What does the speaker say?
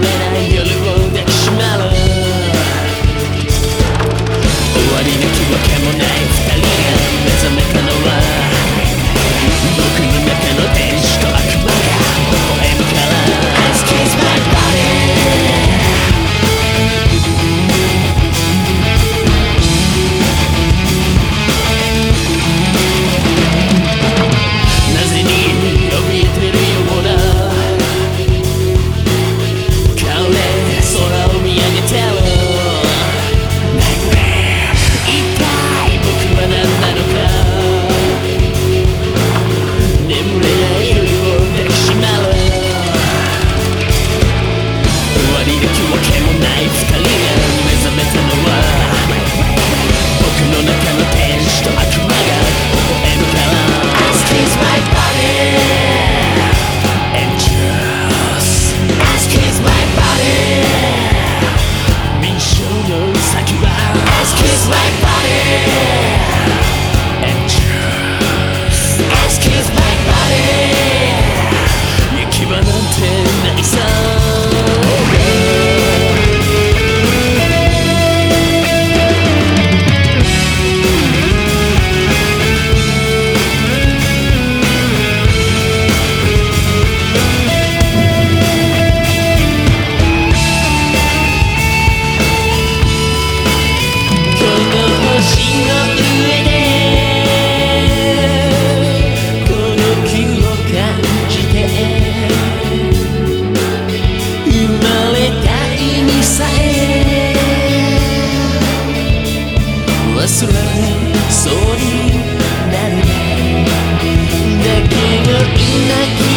when I yell it. そうになるだけどいなきゃ